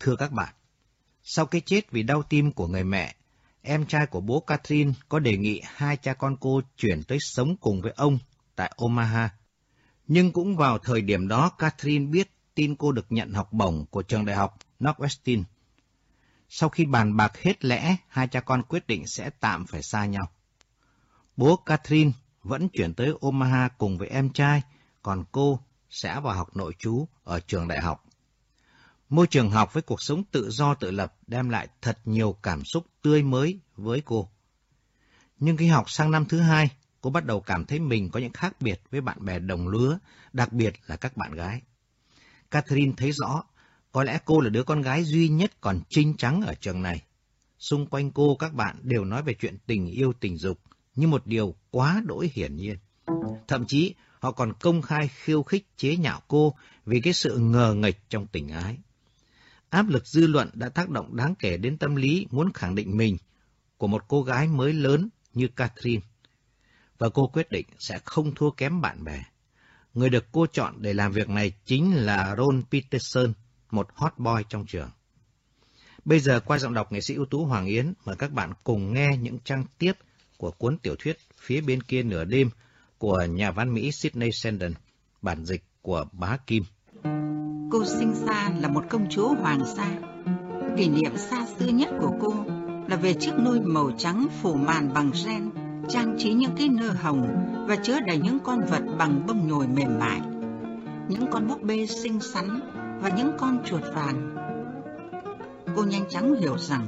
Thưa các bạn, sau cái chết vì đau tim của người mẹ, em trai của bố Catherine có đề nghị hai cha con cô chuyển tới sống cùng với ông tại Omaha. Nhưng cũng vào thời điểm đó, Catherine biết tin cô được nhận học bổng của trường đại học Northwestern. Sau khi bàn bạc hết lẽ, hai cha con quyết định sẽ tạm phải xa nhau. Bố Catherine vẫn chuyển tới Omaha cùng với em trai, còn cô sẽ vào học nội trú ở trường đại học. Môi trường học với cuộc sống tự do tự lập đem lại thật nhiều cảm xúc tươi mới với cô. Nhưng khi học sang năm thứ hai, cô bắt đầu cảm thấy mình có những khác biệt với bạn bè đồng lứa, đặc biệt là các bạn gái. Catherine thấy rõ, có lẽ cô là đứa con gái duy nhất còn trinh trắng ở trường này. Xung quanh cô các bạn đều nói về chuyện tình yêu tình dục như một điều quá đỗi hiển nhiên. Thậm chí họ còn công khai khiêu khích chế nhạo cô vì cái sự ngờ nghịch trong tình ái. Áp lực dư luận đã tác động đáng kể đến tâm lý muốn khẳng định mình của một cô gái mới lớn như Catherine. Và cô quyết định sẽ không thua kém bạn bè. Người được cô chọn để làm việc này chính là Ron Peterson, một hot boy trong trường. Bây giờ qua giọng đọc nghệ sĩ ưu tú Hoàng Yến, mời các bạn cùng nghe những trang tiếp của cuốn tiểu thuyết Phía bên kia nửa đêm của nhà văn Mỹ Sydney Sheldon, bản dịch của Bá Kim. Cô sinh ra là một công chúa hoàng gia. Kỷ niệm xa xưa nhất của cô là về chiếc nôi màu trắng phủ màn bằng ren, trang trí những cái nơ hồng và chứa đầy những con vật bằng bông nhồi mềm mại. Những con búp bê xinh xắn và những con chuột vàng. Cô nhanh chóng hiểu rằng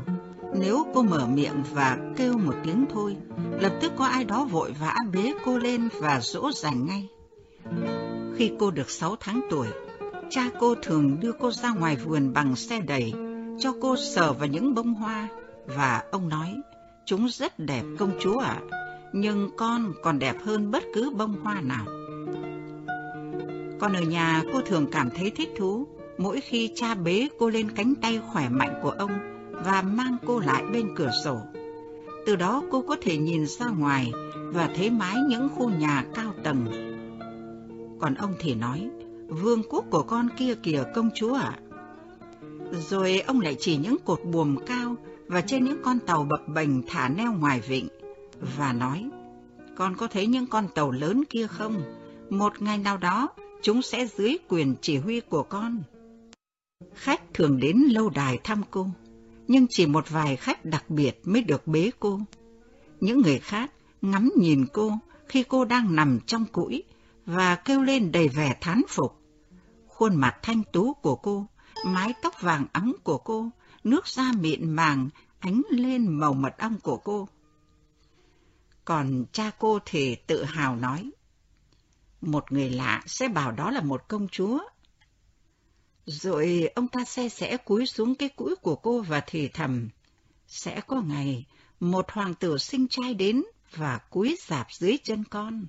nếu cô mở miệng và kêu một tiếng thôi, lập tức có ai đó vội vã bế cô lên và dỗ dành ngay. Khi cô được 6 tháng tuổi, cha cô thường đưa cô ra ngoài vườn bằng xe đẩy, cho cô sờ vào những bông hoa, và ông nói, chúng rất đẹp công chúa ạ, nhưng con còn đẹp hơn bất cứ bông hoa nào. Còn ở nhà cô thường cảm thấy thích thú mỗi khi cha bế cô lên cánh tay khỏe mạnh của ông và mang cô lại bên cửa sổ. Từ đó cô có thể nhìn ra ngoài và thấy mái những khu nhà cao tầng. Còn ông thì nói, vương quốc của con kia kìa công chúa ạ. Rồi ông lại chỉ những cột buồm cao và trên những con tàu bập bềnh thả neo ngoài vịnh và nói, con có thấy những con tàu lớn kia không? Một ngày nào đó chúng sẽ dưới quyền chỉ huy của con. Khách thường đến lâu đài thăm cô, nhưng chỉ một vài khách đặc biệt mới được bế cô. Những người khác ngắm nhìn cô khi cô đang nằm trong cũi và kêu lên đầy vẻ thán phục. Khuôn mặt thanh tú của cô, mái tóc vàng óng của cô, nước da mịn màng ánh lên màu mật ong của cô. Còn cha cô thì tự hào nói, một người lạ sẽ bảo đó là một công chúa. Rồi ông ta xe sẽ cúi xuống cái cũi của cô và thì thầm, sẽ có ngày một hoàng tử sinh trai đến và cúi dạp dưới chân con.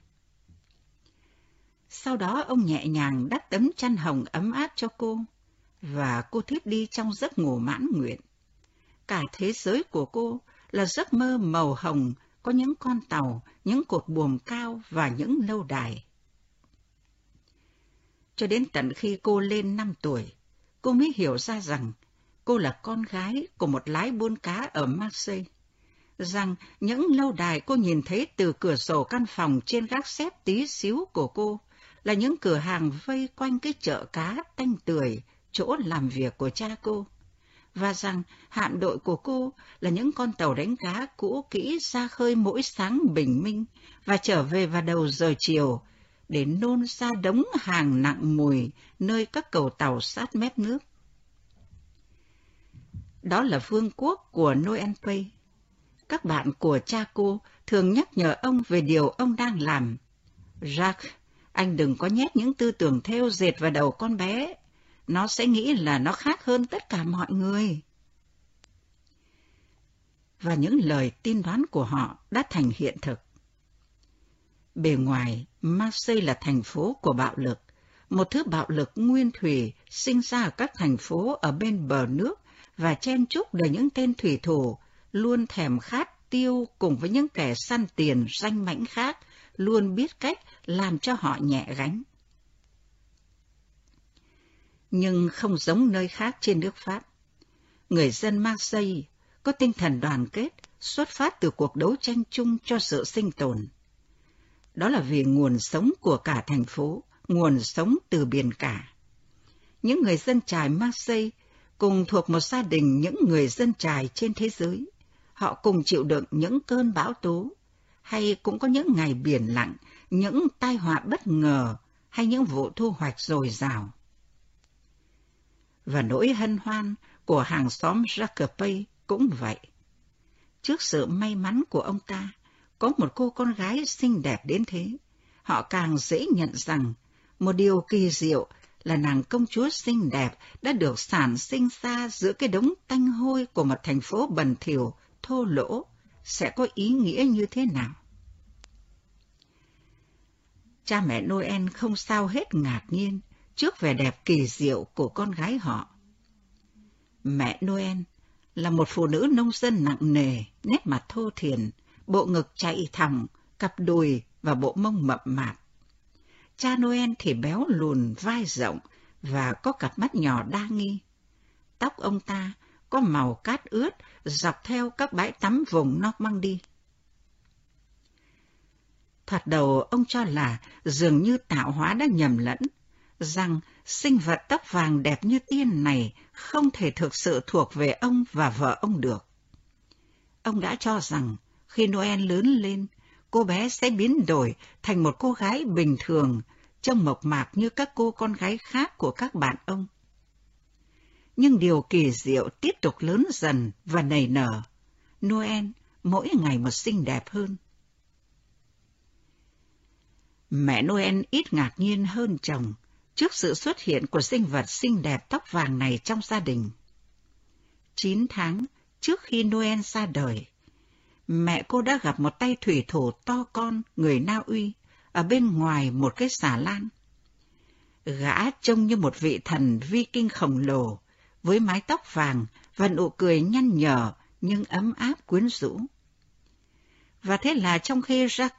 Sau đó ông nhẹ nhàng đắp tấm chăn hồng ấm áp cho cô, và cô thiếp đi trong giấc ngủ mãn nguyện. Cả thế giới của cô là giấc mơ màu hồng, có những con tàu, những cột buồm cao và những lâu đài. Cho đến tận khi cô lên năm tuổi, cô mới hiểu ra rằng cô là con gái của một lái buôn cá ở Marseille rằng những lâu đài cô nhìn thấy từ cửa sổ căn phòng trên gác xếp tí xíu của cô là những cửa hàng vây quanh cái chợ cá tanh tưởi, chỗ làm việc của cha cô. Và rằng hạm đội của cô là những con tàu đánh cá cũ kỹ ra khơi mỗi sáng bình minh và trở về vào đầu giờ chiều để nôn ra đống hàng nặng mùi nơi các cầu tàu sát mép nước. Đó là vương quốc của Noel Pay. Các bạn của cha cô thường nhắc nhở ông về điều ông đang làm. Jacques anh đừng có nhét những tư tưởng theo dệt vào đầu con bé. Nó sẽ nghĩ là nó khác hơn tất cả mọi người. Và những lời tin đoán của họ đã thành hiện thực. Bề ngoài, Marseille là thành phố của bạo lực, một thứ bạo lực nguyên thủy sinh ra ở các thành phố ở bên bờ nước và chen chúc đầy những tên thủy thủ luôn thèm khát tiêu cùng với những kẻ săn tiền danh mãnh khác luôn biết cách làm cho họ nhẹ gánh. Nhưng không giống nơi khác trên nước Pháp. người dân Marseille có tinh thần đoàn kết xuất phát từ cuộc đấu tranh chung cho sự sinh tồn. Đó là vì nguồn sống của cả thành phố, nguồn sống từ biển cả. Những người dân trài Marseille cùng thuộc một gia đình những người dân trài trên thế giới. Họ cùng chịu đựng những cơn bão tố, hay cũng có những ngày biển lặng, những tai họa bất ngờ, hay những vụ thu hoạch dồi dào. Và nỗi hân hoan của hàng xóm Jacopay cũng vậy. Trước sự may mắn của ông ta, có một cô con gái xinh đẹp đến thế, họ càng dễ nhận rằng một điều kỳ diệu là nàng công chúa xinh đẹp đã được sản sinh ra giữa cái đống tanh hôi của một thành phố bẩn thỉu, thô lỗ, sẽ có ý nghĩa như thế nào? Cha mẹ Noel không sao hết ngạc nhiên trước vẻ đẹp kỳ diệu của con gái họ. Mẹ Noel là một phụ nữ nông dân nặng nề, nét mặt thô thiền, bộ ngực chạy thẳng, cặp đùi và bộ mông mập mạp. Cha Noel thì béo lùn, vai rộng và có cặp mắt nhỏ đa nghi. Tóc ông ta có màu cát ướt dọc theo các bãi tắm vùng Normandy. Thoạt đầu ông cho là dường như tạo hóa đã nhầm lẫn, rằng sinh vật tóc vàng đẹp như tiên này không thể thực sự thuộc về ông và vợ ông được. Ông đã cho rằng khi Noel lớn lên, cô bé sẽ biến đổi thành một cô gái bình thường, trông mộc mạc như các cô con gái khác của các bạn ông. Nhưng điều kỳ diệu tiếp tục lớn dần và nảy nở. Noel mỗi ngày một xinh đẹp hơn. Mẹ Noel ít ngạc nhiên hơn chồng trước sự xuất hiện của sinh vật xinh đẹp tóc vàng này trong gia đình. Chín tháng trước khi Noel ra đời, mẹ cô đã gặp một tay thủy thủ to con người Na Uy ở bên ngoài một cái xà lan. Gã trông như một vị thần vi kinh khổng lồ, với mái tóc vàng và nụ cười nhăn nhở nhưng ấm áp quyến rũ. Và thế là trong khi Jack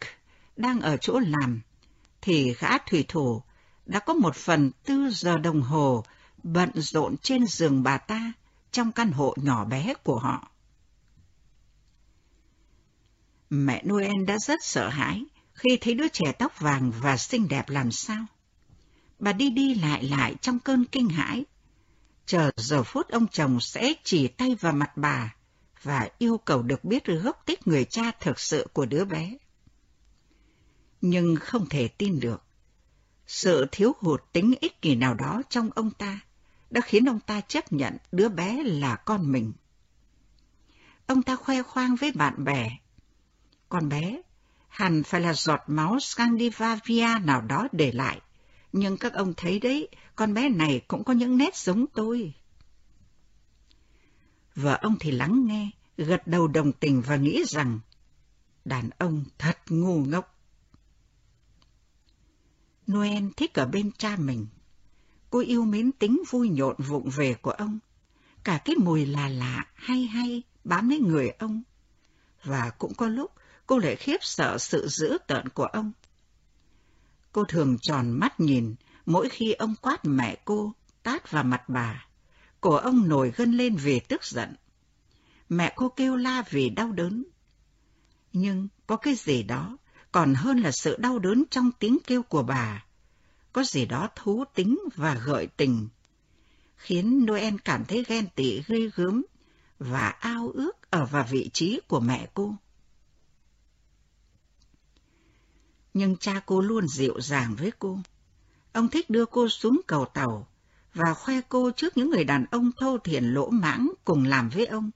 đang ở chỗ làm, thì gã thủy thủ đã có một phần tư giờ đồng hồ bận rộn trên giường bà ta trong căn hộ nhỏ bé của họ. Mẹ Noel đã rất sợ hãi khi thấy đứa trẻ tóc vàng và xinh đẹp làm sao. Bà đi đi lại lại trong cơn kinh hãi, chờ giờ phút ông chồng sẽ chỉ tay vào mặt bà và yêu cầu được biết gốc tích người cha thực sự của đứa bé. Nhưng không thể tin được. Sự thiếu hụt tính ích kỷ nào đó trong ông ta đã khiến ông ta chấp nhận đứa bé là con mình. Ông ta khoe khoang với bạn bè. Con bé hẳn phải là giọt máu Scandinavia nào đó để lại. Nhưng các ông thấy đấy, con bé này cũng có những nét giống tôi. Vợ ông thì lắng nghe, gật đầu đồng tình và nghĩ rằng đàn ông thật ngu ngốc. Noel thích ở bên cha mình. Cô yêu mến tính vui nhộn vụng về của ông. Cả cái mùi là lạ, hay hay, bám lấy người ông. Và cũng có lúc cô lại khiếp sợ sự dữ tợn của ông. Cô thường tròn mắt nhìn mỗi khi ông quát mẹ cô, tát vào mặt bà. Cổ ông nổi gân lên vì tức giận. Mẹ cô kêu la vì đau đớn. Nhưng có cái gì đó còn hơn là sự đau đớn trong tiếng kêu của bà. Có gì đó thú tính và gợi tình, khiến Noel cảm thấy ghen tị ghê gớm và ao ước ở vào vị trí của mẹ cô. Nhưng cha cô luôn dịu dàng với cô. Ông thích đưa cô xuống cầu tàu và khoe cô trước những người đàn ông thô thiển lỗ mãng cùng làm với ông.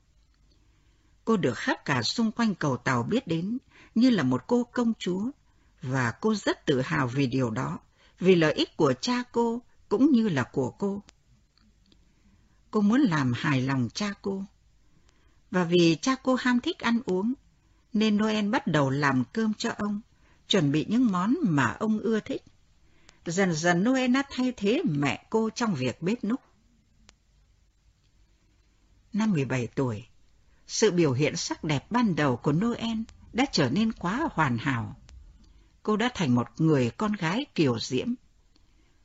Cô được khắp cả xung quanh cầu tàu biết đến như là một cô công chúa, và cô rất tự hào vì điều đó, vì lợi ích của cha cô cũng như là của cô. Cô muốn làm hài lòng cha cô. Và vì cha cô ham thích ăn uống, nên Noel bắt đầu làm cơm cho ông, chuẩn bị những món mà ông ưa thích. Dần dần Noel đã thay thế mẹ cô trong việc bếp núc. Năm 17 tuổi, sự biểu hiện sắc đẹp ban đầu của Noel đã trở nên quá hoàn hảo. Cô đã thành một người con gái kiều diễm.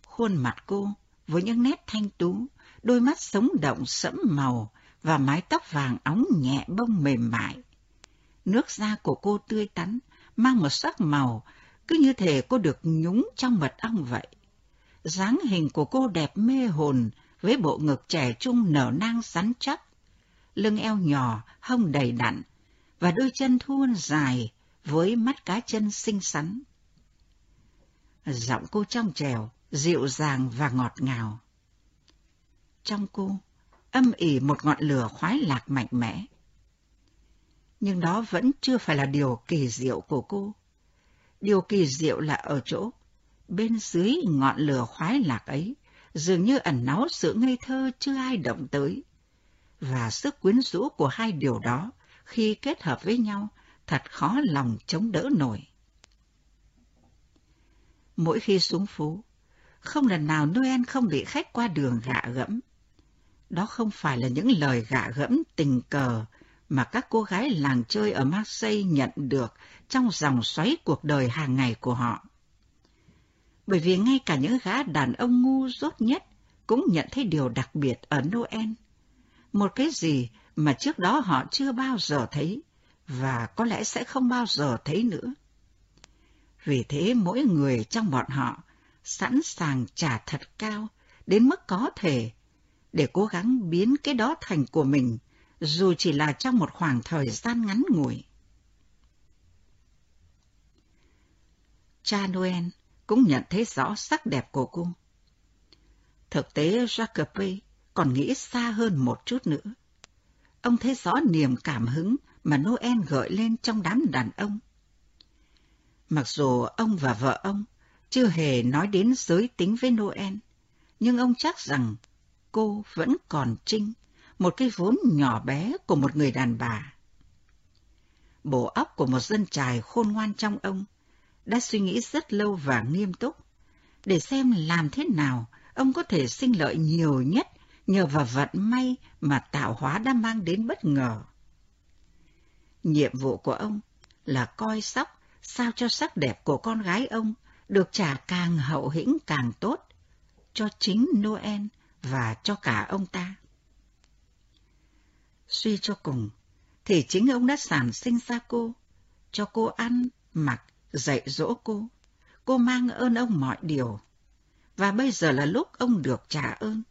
Khuôn mặt cô với những nét thanh tú, đôi mắt sống động sẫm màu và mái tóc vàng óng nhẹ bông mềm mại. Nước da của cô tươi tắn, mang một sắc màu, cứ như thể cô được nhúng trong mật ong vậy. dáng hình của cô đẹp mê hồn với bộ ngực trẻ trung nở nang rắn chắc, lưng eo nhỏ, hông đầy đặn, và đôi chân thuôn dài với mắt cá chân xinh xắn. Giọng cô trong trèo, dịu dàng và ngọt ngào. Trong cô, âm ỉ một ngọn lửa khoái lạc mạnh mẽ. Nhưng đó vẫn chưa phải là điều kỳ diệu của cô. Điều kỳ diệu là ở chỗ, bên dưới ngọn lửa khoái lạc ấy, dường như ẩn náu sự ngây thơ chưa ai động tới. Và sức quyến rũ của hai điều đó, khi kết hợp với nhau, thật khó lòng chống đỡ nổi. Mỗi khi xuống phố, không lần nào Noel không bị khách qua đường gạ gẫm. Đó không phải là những lời gạ gẫm tình cờ mà các cô gái làng chơi ở Marseille nhận được trong dòng xoáy cuộc đời hàng ngày của họ. Bởi vì ngay cả những gã đàn ông ngu dốt nhất cũng nhận thấy điều đặc biệt ở Noel. Một cái gì mà trước đó họ chưa bao giờ thấy và có lẽ sẽ không bao giờ thấy nữa. Vì thế mỗi người trong bọn họ sẵn sàng trả thật cao đến mức có thể để cố gắng biến cái đó thành của mình, dù chỉ là trong một khoảng thời gian ngắn ngủi. Cha Noel cũng nhận thấy rõ sắc đẹp của cô. Thực tế Jacope còn nghĩ xa hơn một chút nữa. Ông thấy rõ niềm cảm hứng mà Noel gợi lên trong đám đàn ông. Mặc dù ông và vợ ông chưa hề nói đến giới tính với Noel, nhưng ông chắc rằng cô vẫn còn trinh, một cái vốn nhỏ bé của một người đàn bà. Bộ óc của một dân trài khôn ngoan trong ông đã suy nghĩ rất lâu và nghiêm túc, để xem làm thế nào ông có thể sinh lợi nhiều nhất nhờ vào vận may mà tạo hóa đã mang đến bất ngờ. Nhiệm vụ của ông là coi sóc sao cho sắc đẹp của con gái ông được trả càng hậu hĩnh càng tốt cho chính Noel và cho cả ông ta. Suy cho cùng, thì chính ông đã sản sinh ra cô, cho cô ăn, mặc, dạy dỗ cô. Cô mang ơn ông mọi điều, và bây giờ là lúc ông được trả ơn.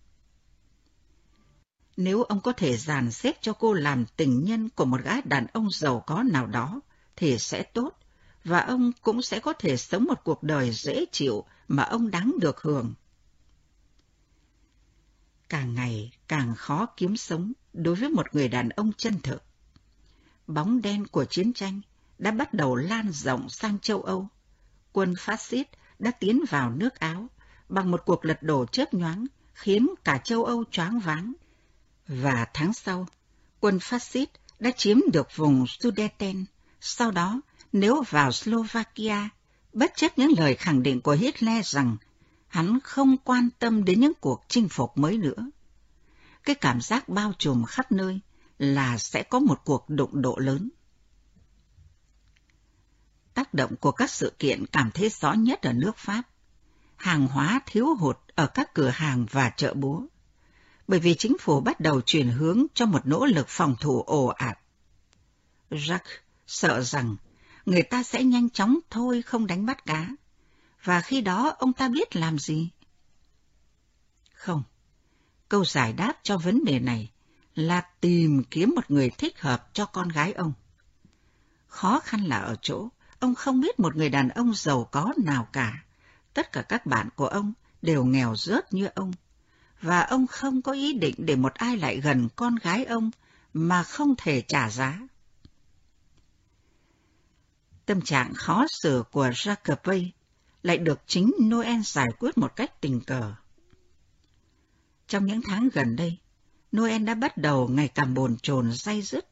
Nếu ông có thể dàn xếp cho cô làm tình nhân của một gái đàn ông giàu có nào đó, thì sẽ tốt, và ông cũng sẽ có thể sống một cuộc đời dễ chịu mà ông đáng được hưởng. Càng ngày càng khó kiếm sống đối với một người đàn ông chân thực. Bóng đen của chiến tranh đã bắt đầu lan rộng sang châu Âu. Quân phát xít đã tiến vào nước Áo bằng một cuộc lật đổ chớp nhoáng khiến cả châu Âu choáng váng. Và tháng sau, quân phát xít đã chiếm được vùng Sudeten. Sau đó, nếu vào Slovakia, bất chấp những lời khẳng định của Hitler rằng hắn không quan tâm đến những cuộc chinh phục mới nữa. Cái cảm giác bao trùm khắp nơi là sẽ có một cuộc đụng độ lớn. Tác động của các sự kiện cảm thấy rõ nhất ở nước Pháp. Hàng hóa thiếu hụt ở các cửa hàng và chợ búa. Bởi vì chính phủ bắt đầu chuyển hướng cho một nỗ lực phòng thủ ồ ạt. Jacques sợ rằng người ta sẽ nhanh chóng thôi không đánh bắt cá. Và khi đó ông ta biết làm gì? Không. Câu giải đáp cho vấn đề này là tìm kiếm một người thích hợp cho con gái ông. Khó khăn là ở chỗ, ông không biết một người đàn ông giàu có nào cả. Tất cả các bạn của ông đều nghèo rớt như ông. Và ông không có ý định để một ai lại gần con gái ông mà không thể trả giá. Tâm trạng khó xử của Jacoby lại được chính Noel giải quyết một cách tình cờ. Trong những tháng gần đây, Noel đã bắt đầu ngày càng bồn chồn day dứt.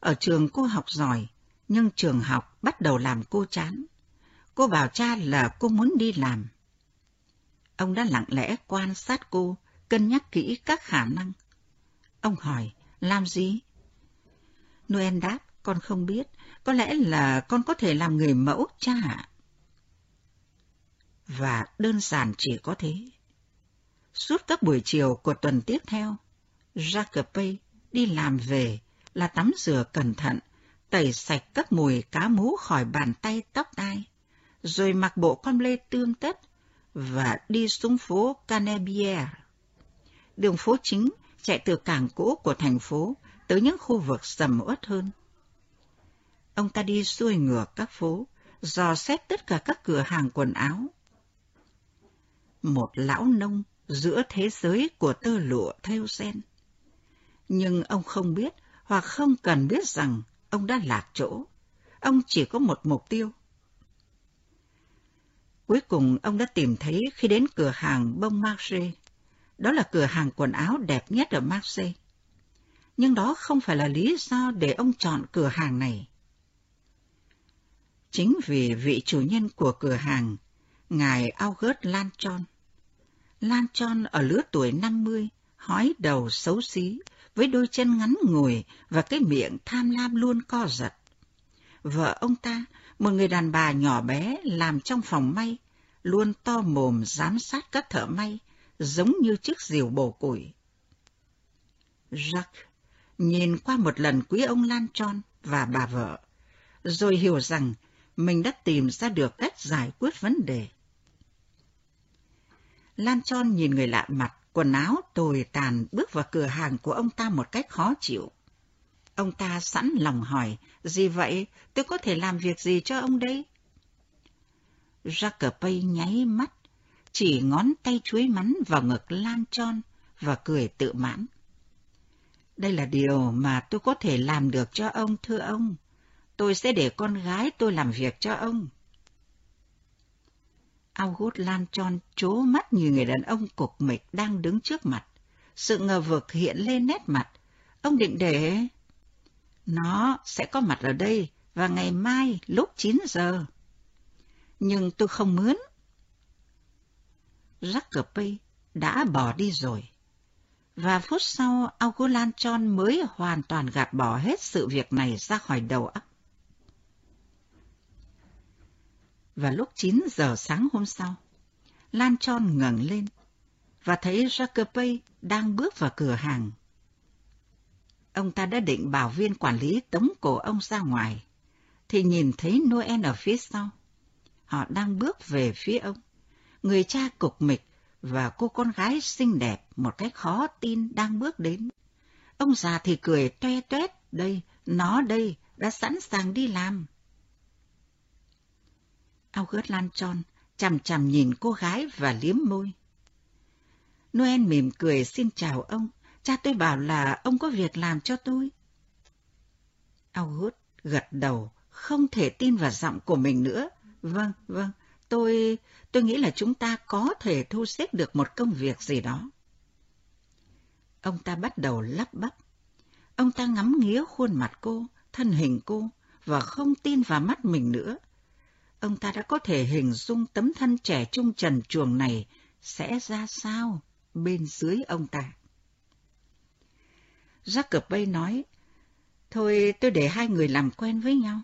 Ở trường cô học giỏi, nhưng trường học bắt đầu làm cô chán. Cô bảo cha là cô muốn đi làm. Ông đã lặng lẽ quan sát cô, cân nhắc kỹ các khả năng. Ông hỏi, làm gì? Noel đáp, con không biết, có lẽ là con có thể làm người mẫu cha ạ. Và đơn giản chỉ có thế. Suốt các buổi chiều của tuần tiếp theo, Jacope đi làm về là tắm rửa cẩn thận, tẩy sạch các mùi cá mú khỏi bàn tay tóc tai, rồi mặc bộ con lê tương tất và đi xuống phố Canebière. Đường phố chính chạy từ cảng cũ của thành phố tới những khu vực sầm uất hơn. Ông ta đi xuôi ngược các phố, dò xét tất cả các cửa hàng quần áo. Một lão nông giữa thế giới của tơ lụa theo sen. Nhưng ông không biết hoặc không cần biết rằng ông đã lạc chỗ. Ông chỉ có một mục tiêu. Cuối cùng ông đã tìm thấy khi đến cửa hàng Bông Marseille. Đó là cửa hàng quần áo đẹp nhất ở Marseille. Nhưng đó không phải là lý do để ông chọn cửa hàng này. Chính vì vị chủ nhân của cửa hàng, ngài August Lanchon. Lanchon ở lứa tuổi 50, hói đầu xấu xí, với đôi chân ngắn ngồi và cái miệng tham lam luôn co giật. Vợ ông ta, một người đàn bà nhỏ bé làm trong phòng may, luôn to mồm giám sát các thợ may, giống như chiếc diều bổ củi. Jacques nhìn qua một lần quý ông Lan Tròn và bà vợ, rồi hiểu rằng mình đã tìm ra được cách giải quyết vấn đề. Lan Tròn nhìn người lạ mặt, quần áo tồi tàn bước vào cửa hàng của ông ta một cách khó chịu. Ông ta sẵn lòng hỏi, gì vậy, tôi có thể làm việc gì cho ông đấy Jacques nháy mắt, chỉ ngón tay chuối mắn vào ngực Lan Tròn và cười tự mãn. Đây là điều mà tôi có thể làm được cho ông, thưa ông. Tôi sẽ để con gái tôi làm việc cho ông. August Lan tròn chố mắt như người đàn ông cục mịch đang đứng trước mặt. Sự ngờ vực hiện lên nét mặt. Ông định để... Nó sẽ có mặt ở đây và ngày mai lúc 9 giờ. Nhưng tôi không mướn. Jacoby đã bỏ đi rồi. Và phút sau, August mới hoàn toàn gạt bỏ hết sự việc này ra khỏi đầu óc. Và lúc 9 giờ sáng hôm sau, Lan Tròn ngẩng lên và thấy Jacoby đang bước vào cửa hàng. Ông ta đã định bảo viên quản lý tống cổ ông ra ngoài, thì nhìn thấy Noel ở phía sau. Họ đang bước về phía ông. Người cha cục mịch và cô con gái xinh đẹp một cách khó tin đang bước đến. Ông già thì cười toe toét, đây, nó đây, đã sẵn sàng đi làm. August Lan tròn, chằm chằm nhìn cô gái và liếm môi. Noel mỉm cười xin chào ông, cha tôi bảo là ông có việc làm cho tôi. August gật đầu, không thể tin vào giọng của mình nữa. Vâng, vâng, tôi, tôi nghĩ là chúng ta có thể thu xếp được một công việc gì đó. Ông ta bắt đầu lắp bắp. Ông ta ngắm nghía khuôn mặt cô, thân hình cô, và không tin vào mắt mình nữa ông ta đã có thể hình dung tấm thân trẻ trung trần chuồng này sẽ ra sao bên dưới ông ta. Jacob Bay nói, thôi tôi để hai người làm quen với nhau.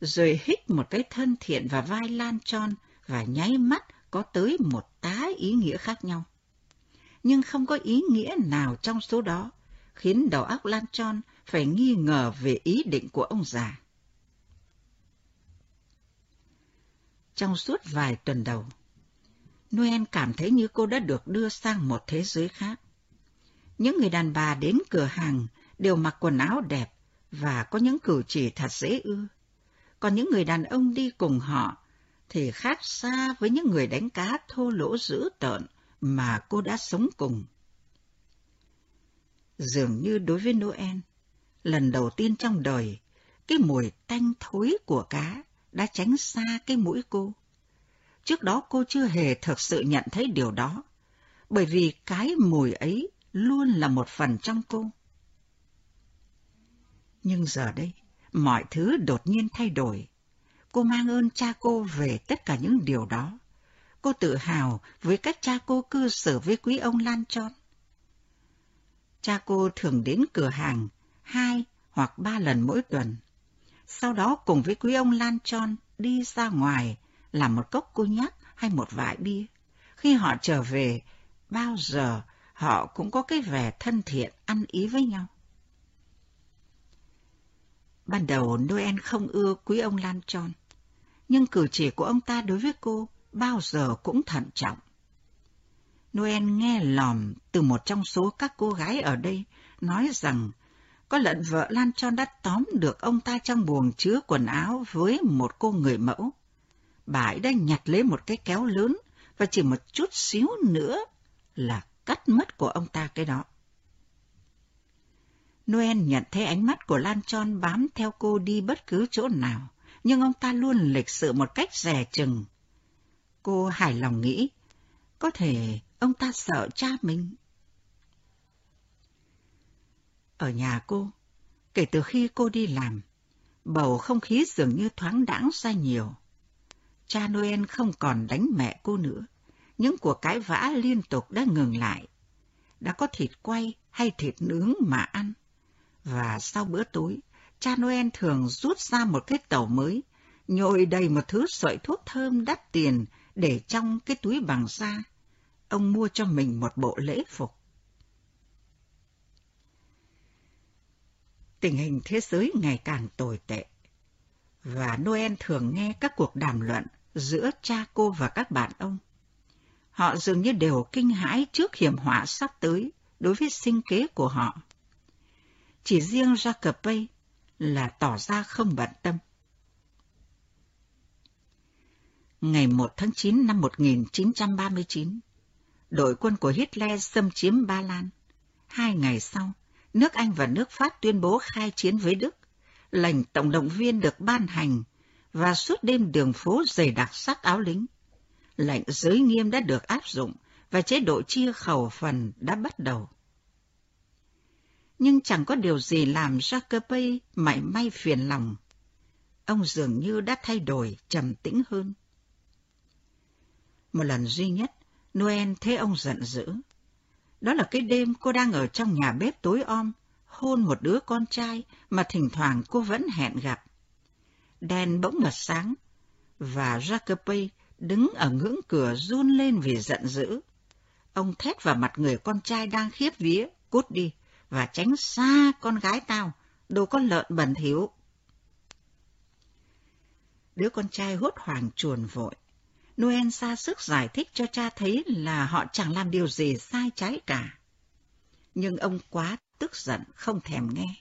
Rồi hít một cái thân thiện và vai Lan tròn và nháy mắt có tới một tá ý nghĩa khác nhau. Nhưng không có ý nghĩa nào trong số đó khiến đầu óc Lan tròn phải nghi ngờ về ý định của ông già. trong suốt vài tuần đầu. Noel cảm thấy như cô đã được đưa sang một thế giới khác. Những người đàn bà đến cửa hàng đều mặc quần áo đẹp và có những cử chỉ thật dễ ưa. Còn những người đàn ông đi cùng họ thì khác xa với những người đánh cá thô lỗ dữ tợn mà cô đã sống cùng. Dường như đối với Noel, lần đầu tiên trong đời, cái mùi tanh thối của cá đã tránh xa cái mũi cô. Trước đó cô chưa hề thực sự nhận thấy điều đó, bởi vì cái mùi ấy luôn là một phần trong cô. Nhưng giờ đây, mọi thứ đột nhiên thay đổi. Cô mang ơn cha cô về tất cả những điều đó. Cô tự hào với cách cha cô cư xử với quý ông Lan Tròn. Cha cô thường đến cửa hàng hai hoặc ba lần mỗi tuần sau đó cùng với quý ông Lan Tròn đi ra ngoài làm một cốc cô nhắc hay một vại bia. Khi họ trở về, bao giờ họ cũng có cái vẻ thân thiện, ăn ý với nhau. Ban đầu Noel không ưa quý ông Lan Tròn, nhưng cử chỉ của ông ta đối với cô bao giờ cũng thận trọng. Noel nghe lòm từ một trong số các cô gái ở đây nói rằng có lận vợ Lan Tròn đã tóm được ông ta trong buồng chứa quần áo với một cô người mẫu. Bà ấy đã nhặt lấy một cái kéo lớn và chỉ một chút xíu nữa là cắt mất của ông ta cái đó. Noel nhận thấy ánh mắt của Lan Tron bám theo cô đi bất cứ chỗ nào, nhưng ông ta luôn lịch sự một cách rẻ chừng. Cô hài lòng nghĩ, có thể ông ta sợ cha mình. Ở nhà cô, kể từ khi cô đi làm, bầu không khí dường như thoáng đãng ra nhiều. Cha Noel không còn đánh mẹ cô nữa. Những cuộc cãi vã liên tục đã ngừng lại. Đã có thịt quay hay thịt nướng mà ăn. Và sau bữa tối, cha Noel thường rút ra một cái tàu mới, nhồi đầy một thứ sợi thuốc thơm đắt tiền để trong cái túi bằng da. Ông mua cho mình một bộ lễ phục. Tình hình thế giới ngày càng tồi tệ. Và Noel thường nghe các cuộc đàm luận giữa cha cô và các bạn ông. Họ dường như đều kinh hãi trước hiểm họa sắp tới đối với sinh kế của họ. Chỉ riêng Jacob là tỏ ra không bận tâm. Ngày 1 tháng 9 năm 1939, đội quân của Hitler xâm chiếm Ba Lan. Hai ngày sau, nước Anh và nước Pháp tuyên bố khai chiến với Đức. Lệnh tổng động viên được ban hành và suốt đêm đường phố dày đặc sắc áo lính. Lệnh giới nghiêm đã được áp dụng và chế độ chia khẩu phần đã bắt đầu. Nhưng chẳng có điều gì làm Jacobay mảy may phiền lòng. Ông dường như đã thay đổi, trầm tĩnh hơn. Một lần duy nhất, Noel thấy ông giận dữ. Đó là cái đêm cô đang ở trong nhà bếp tối om, hôn một đứa con trai mà thỉnh thoảng cô vẫn hẹn gặp. Đèn bỗng bật sáng, và Jacoby đứng ở ngưỡng cửa run lên vì giận dữ. Ông thét vào mặt người con trai đang khiếp vía, cút đi, và tránh xa con gái tao, đồ con lợn bẩn thỉu. Đứa con trai hốt hoảng chuồn vội. Noel xa sức giải thích cho cha thấy là họ chẳng làm điều gì sai trái cả. Nhưng ông quá tức giận, không thèm nghe.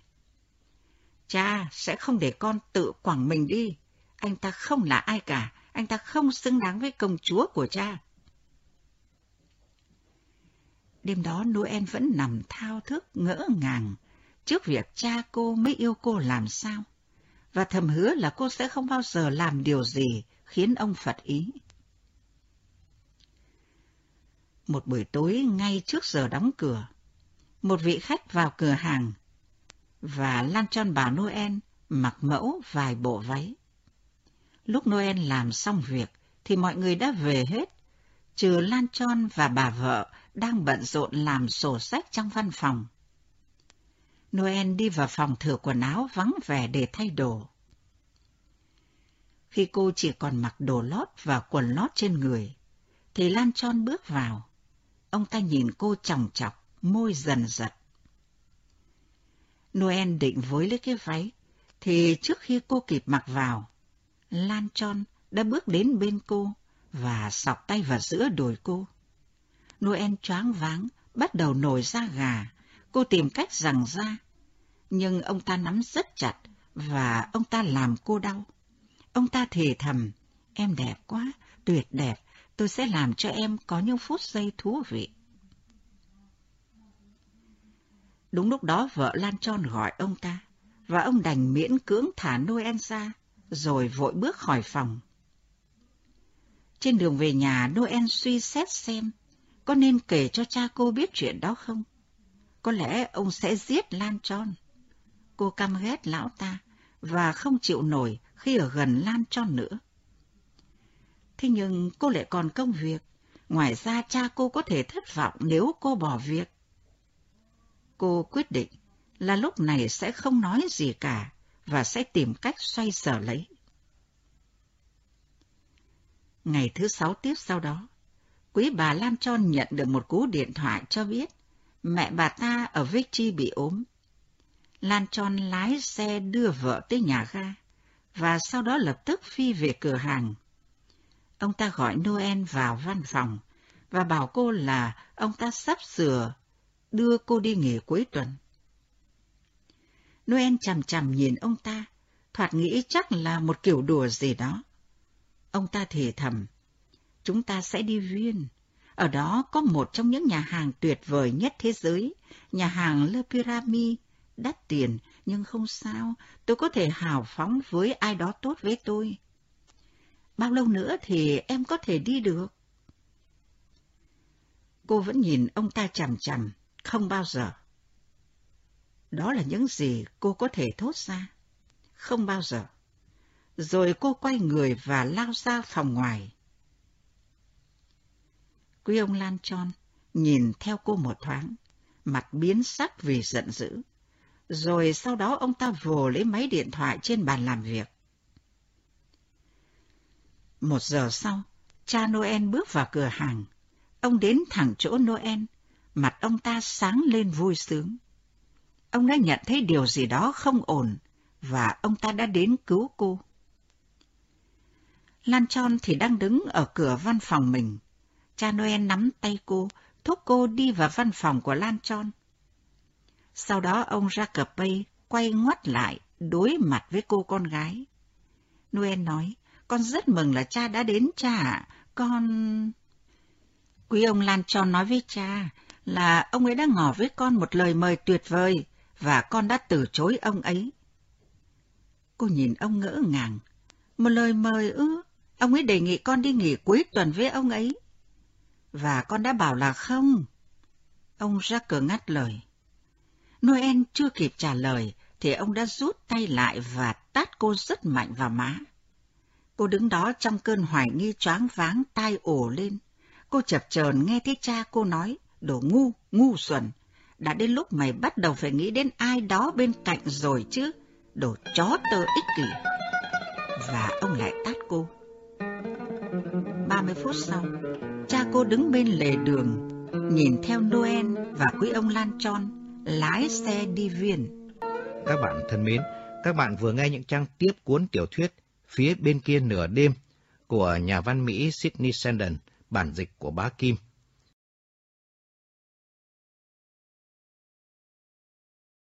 Cha sẽ không để con tự quẳng mình đi. Anh ta không là ai cả, anh ta không xứng đáng với công chúa của cha. Đêm đó Noel vẫn nằm thao thức ngỡ ngàng trước việc cha cô mới yêu cô làm sao, và thầm hứa là cô sẽ không bao giờ làm điều gì khiến ông phật ý. Một buổi tối ngay trước giờ đóng cửa, một vị khách vào cửa hàng và Lan Tròn bà Noel mặc mẫu vài bộ váy. Lúc Noel làm xong việc thì mọi người đã về hết, trừ Lan Tròn và bà vợ đang bận rộn làm sổ sách trong văn phòng. Noel đi vào phòng thử quần áo vắng vẻ để thay đồ. Khi cô chỉ còn mặc đồ lót và quần lót trên người, thì Lan Tròn bước vào. Ông ta nhìn cô chòng chọc, môi dần giật. Noel định với lấy cái váy, thì trước khi cô kịp mặc vào, Lan Tròn đã bước đến bên cô và sọc tay vào giữa đùi cô. Noel choáng váng, bắt đầu nổi da gà. Cô tìm cách rằng ra. Nhưng ông ta nắm rất chặt và ông ta làm cô đau. Ông ta thì thầm, em đẹp quá, tuyệt đẹp, tôi sẽ làm cho em có những phút giây thú vị. Đúng lúc đó vợ Lan Tròn gọi ông ta, và ông đành miễn cưỡng thả Noel ra, rồi vội bước khỏi phòng. Trên đường về nhà, Noel suy xét xem có nên kể cho cha cô biết chuyện đó không? Có lẽ ông sẽ giết Lan Tròn. Cô căm ghét lão ta và không chịu nổi khi ở gần Lan Tròn nữa. Thế nhưng cô lại còn công việc. Ngoài ra cha cô có thể thất vọng nếu cô bỏ việc. Cô quyết định là lúc này sẽ không nói gì cả và sẽ tìm cách xoay sở lấy. Ngày thứ sáu tiếp sau đó, quý bà Lan Tròn nhận được một cú điện thoại cho biết mẹ bà ta ở Vichy bị ốm. Lan Tròn lái xe đưa vợ tới nhà ga, và sau đó lập tức phi về cửa hàng. Ông ta gọi Noel vào văn phòng, và bảo cô là ông ta sắp sửa đưa cô đi nghỉ cuối tuần. Noel chằm chằm nhìn ông ta, thoạt nghĩ chắc là một kiểu đùa gì đó. Ông ta thì thầm, chúng ta sẽ đi viên. Ở đó có một trong những nhà hàng tuyệt vời nhất thế giới, nhà hàng Le Pyramide, đắt tiền, nhưng không sao, tôi có thể hào phóng với ai đó tốt với tôi. Bao lâu nữa thì em có thể đi được? Cô vẫn nhìn ông ta chằm chằm, không bao giờ. Đó là những gì cô có thể thốt ra. Không bao giờ. Rồi cô quay người và lao ra phòng ngoài. Quý ông Lan Tròn nhìn theo cô một thoáng, mặt biến sắc vì giận dữ. Rồi sau đó ông ta vồ lấy máy điện thoại trên bàn làm việc. Một giờ sau, cha Noel bước vào cửa hàng. Ông đến thẳng chỗ Noel, mặt ông ta sáng lên vui sướng. Ông đã nhận thấy điều gì đó không ổn, và ông ta đã đến cứu cô. Lan Tròn thì đang đứng ở cửa văn phòng mình. Cha Noel nắm tay cô, thúc cô đi vào văn phòng của Lan Tròn. Sau đó ông ra cập bay, quay ngoắt lại, đối mặt với cô con gái. Noel nói, con rất mừng là cha đã đến cha ạ, con... Quý ông Lan Tròn nói với cha là ông ấy đã ngỏ với con một lời mời tuyệt vời, và con đã từ chối ông ấy. Cô nhìn ông ngỡ ngàng. Một lời mời ư, ông ấy đề nghị con đi nghỉ cuối tuần với ông ấy. Và con đã bảo là không. Ông ra cửa ngắt lời. Noel chưa kịp trả lời, thì ông đã rút tay lại và tát cô rất mạnh vào má. Cô đứng đó trong cơn hoài nghi choáng váng tai ổ lên. Cô chập chờn nghe thấy cha cô nói, đồ ngu, ngu xuẩn. Đã đến lúc mày bắt đầu phải nghĩ đến ai đó bên cạnh rồi chứ, đồ chó tơ ích kỷ. Và ông lại tát cô. 30 phút sau, cha cô đứng bên lề đường, nhìn theo Noel và quý ông Lan Tròn lái xe đi viên. Các bạn thân mến, các bạn vừa nghe những trang tiếp cuốn tiểu thuyết Phía bên kia nửa đêm của nhà văn Mỹ Sidney Sheldon, bản dịch của bá Kim.